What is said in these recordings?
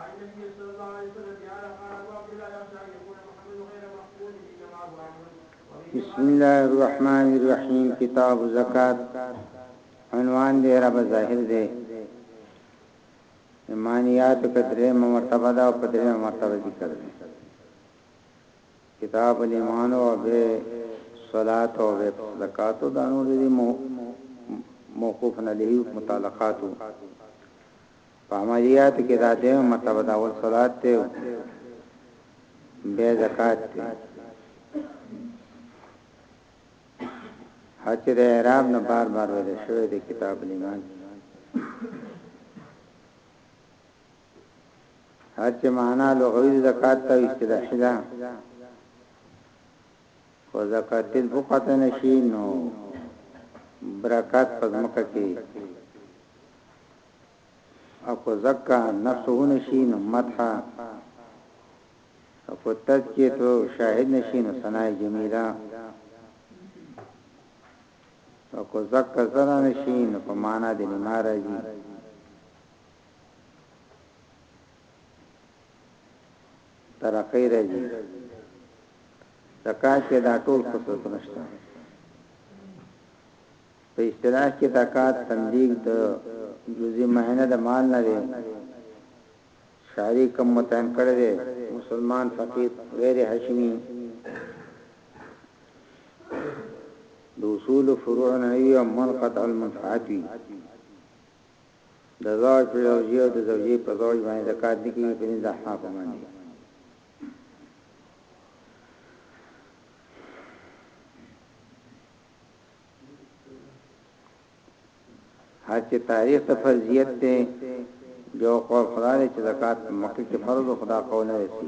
عن نبی صلی الله علیه وسلم یا لا قال ابو عبد الله یخشی ان یکون محمد غیر مقبول انما هو عمل بسم الله الرحمن الرحیم کتاب زکات عنوان دې را ظاهر دې ایمانیات کدرې مرتبه دا او کدرې مرتبه ذکر دې کتاب الایمان او به صلات او به زکات او دانو دې موقوف نه لهي متعلقاتو په عملیاتو کې دا دویمه مرتبه ده، اول صلات دی او بیا زکات دی. هر چې د اعراب نه بار بار ویل شوی دی کتاب الایمان کې هر چې معنا لغوي زکات ته اصطلاحي ده خو زکات تل بوقت نشي نو برکات پزمکه کې او که زکه نفس ونشي نو مدح او که تذکیت او شاهد نشي نو ثناء جمیله او که زکه زرا نشي نو په معنا د لما راځي ترقی راځي زکات کې دا ټول خصوص نشته په اصطلاح کې زکات تنلیک د جزی مهینه د مال نه دی شاری کم متعین کړی دی مسلمان فقیر غیر هاشمی د اصول فروع نه وي او منقطع المنفعت وي د زوج په زوجي او د زوجي په زوج باندې زکات نه کیږي په دې د حق باندې هرچه تاریخ د فرضیت ته جو قول خدا دی چې زکات مکه کې فرض خدا قول نه رسی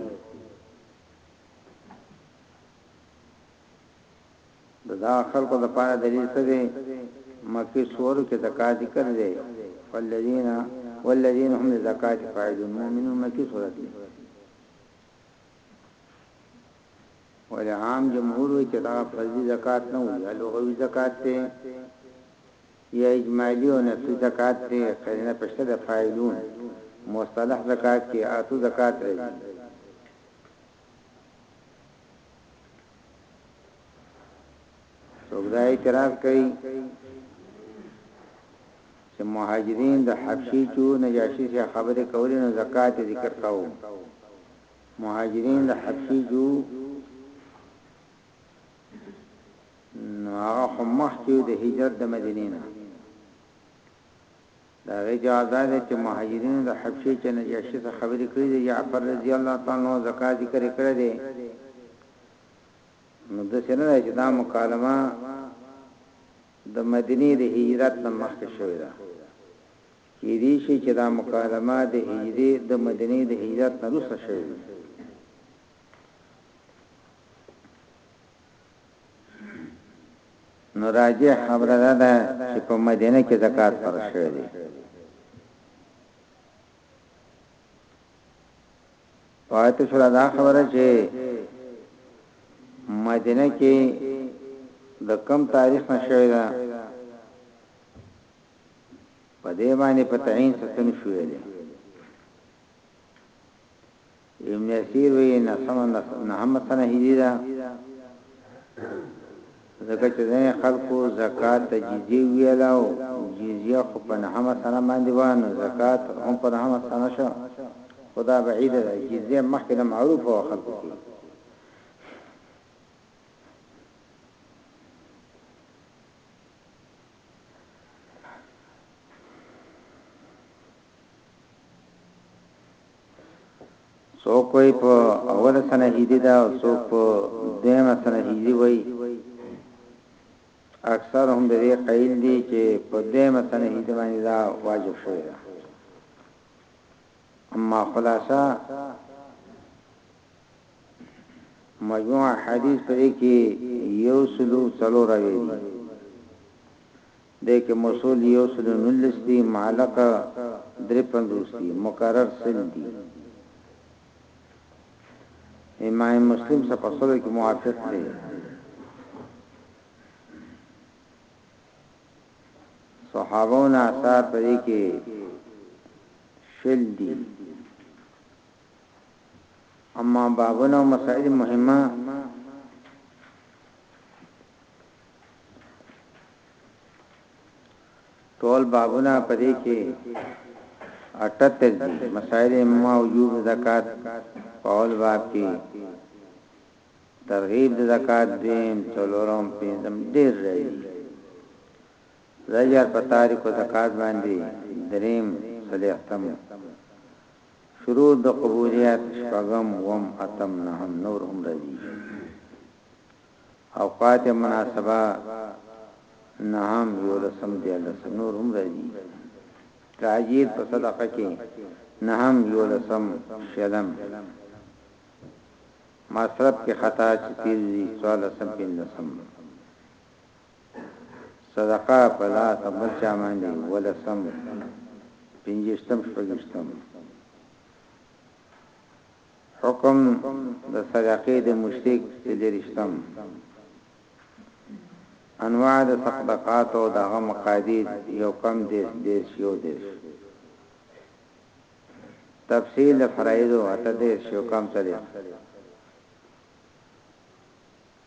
دا خلکو د پاره دلیل څه دی مکه سور کې زکات ذکر دی والذین والذین هم زکات فاعلون مؤمنون مکه سورته ولې عام جمهور وایي چې دغه فرضي زکات نه وو یا لغوي زکات دی یا اجمالي او نفلي زکات دی قرینه په شته د فاعلون مصطلح زکات کې آتو زکات راځي څوک دا اعتراض کوي چې مهاجرین د حبشي چو نجاشي څخه خبرې کولې نو زکات ذکر کاوه مهاجرین د حبشې جو نو هغه خو مخکې د هجرت د مدینې نه دا غي جواب دا دی چې مهاجرینو د حبشې چې نجاشي څخه خبرې کړې دي جعفر رضی الله تعالی عنہ زکات ذکر کړی دی نو د سینه چې دا مکالمه د مدینې د هجرت نه مخکې شوې ده کیدی شی چی دا مکالمه د هجری د مدینی د هجرت نه وروسته شوی وی. نو راجح خبره دا ده چی په مدینه کی زکات فرض شوی دی. پاتې شوه دا خبره چی مدینه کی د کم تاریخ نه شوی ده. په دې باندې په تعین څه نه شو ویلې ابن اسیر وی نه سم نه هم سره هجیرا زکه چې ځنه خلکو زکات ته جزیه ویلاو جزیه خو په نه هم سره باندې وانه زکات هم په نه هم سره شو خدا بعید ده جزیه مخکې معروف او خلکو کې څوک وای په اول سنه هجری دا او څوک په دیمه سنه هجری وای اکثر هم د دې قیل دي چې په دیمه سنه هجری باندې دا واجب شوی دا اما خلاصہ مجموع احادیث په دې کې یو سلو څلور اوی دی دې کې موصول یو سلو نلس دی معلق درې پندوس دی مکرر سل دی امام مسلم سره په سلو کې موافق دی صحابون اثار په دې کې شل دی اما بابونه او مسائل مهمه ټول بابونه پدې کې 78 دي مسائل مهمه وجوب زکات په اول باب کې ترغیب د زکات دیم څلورم پنځم ډیر رہی زجر په تاریخ او زکات باندې دریم صلیحتم شروع د قبوریت شپږم اووم اتم نهم نور هم راځي اوقات مناسبه نهم یولسم دیارلسم نور هم راځي تعجیل په صدقه کې نهم یولسم شلم مصرف کې خطا چې تیر دي څوارلسم پنځلسم صدقه په لاس او بل چا باندې ولسم پنځشتم شپږشتم حکم د صدقې د مشرک څلورشتم انواع د صدقات او دغه مقادیر یو کم دیش دیش یو دیش تفصیل فرایض او اته دیش یو کم څلور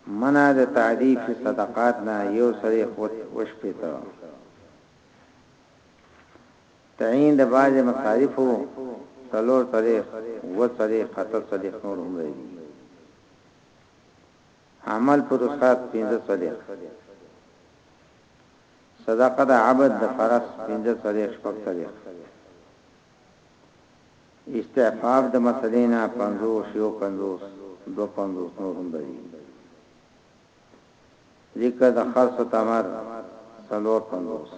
منه د تعریف صدقات نه یو سړی خود وشپیته تعین د بعض مصارف وو سلور طریق و طریق خطر طریق نور هم رازی عمل پر رخصت پینزه طریق صدقه د عبد د فرس پینزه طریق شپک طریق استعفاف د مسئلې نه پنځوس، یو پنځوس، دوه پنځوس نور هم راځي. ذکر د خرڅ تمر څلور پنځوس،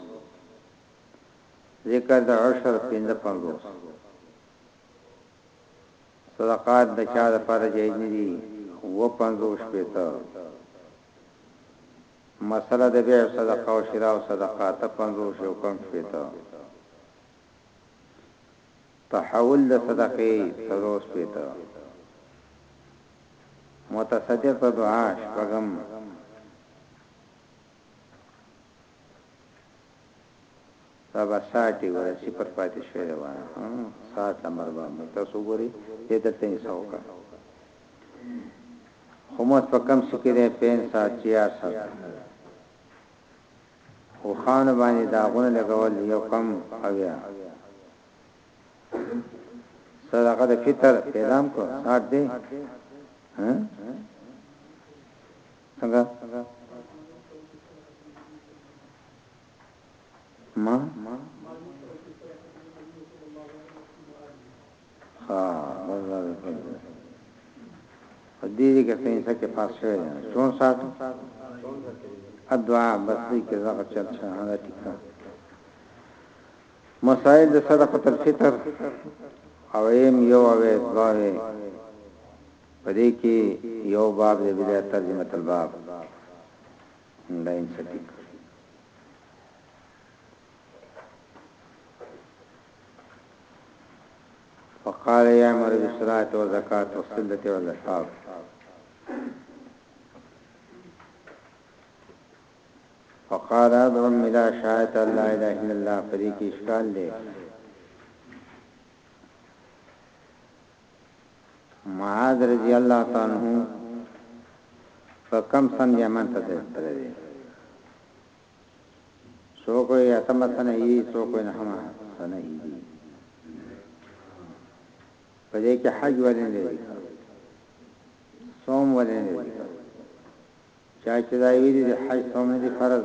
ذکر د عشر پنځه پنځوس، صدقات د چا د پر جایز نه دي و پنځوس شپېته، مسله د بیع صدقه او شراء صدقه ته پنځوس یو کم شپېته. تحول د صدقې څلور شپېته متصدق د دعا شپږم سبا ساعتي ولا صفر پاتې شوی و ساعت نمبر باندې تاسو ګوري دې درته یې څو کا خمس په کم سکه ده 5 ساعت 4 ساعت اوښانو باندې داغونه لګول یو کم اویا صدقه د فطر پیدام کو سات دی ها څنګه ما ها بازار کې دې دې کې څنګه څه کې پاس شوی دی څون سات ادعا بس دې کې زغه چل شه هغه ټیکا مسائل د صدقه الفطر او ایم یو او دوه پدې کې یو باب دې بیا ترجمه تل باب دا انسټیک فقال يامر بالصلاة والزكاة والصلة والإحسان فقال ادعو الى شهادة لا اله الا الله پدې کې اشکال دی معاذ رضی الله تعالی عنہ په کم سن یمن ته تللی څوک وایي اتمه سنه هجري څوک وایي نهمه سنه هجري په دې کې حج ولې نه دی صوم ولې نه دی چا چې دا ویلي د حج صوم نه دی فرض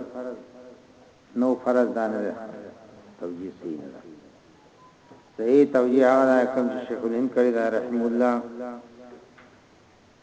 نو فرض دا نه دی توجیه صحیح نه ده صحیح توجیه هغه کوم چې شیخ الهند کړی دا رحم الله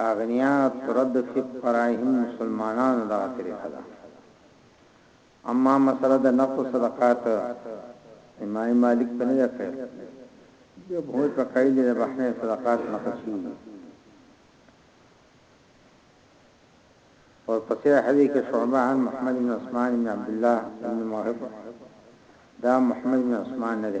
اغنيا ترد فقراهم مسلمانانو دغه طریقه ده اما مسله د نفس صدقات امام مالک په نه ځکه جو بهوی په قید د بحنه صدقات نقصي اور پسې حدیث کې شعبہ عن محمد بن عثمان بن عبد الله بن موهب دا محمد بن عثمان نه دی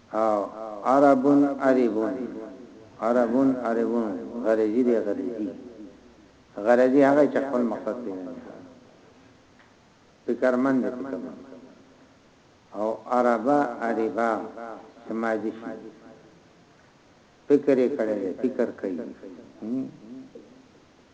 او عربون عربون عربون عربون غرضی دی غرضی غرضی هغه چې خپل مقصد پیژني فکرمند دی فکرمند او عربا عربا سماجی شي فکر یې کړی فکر کوي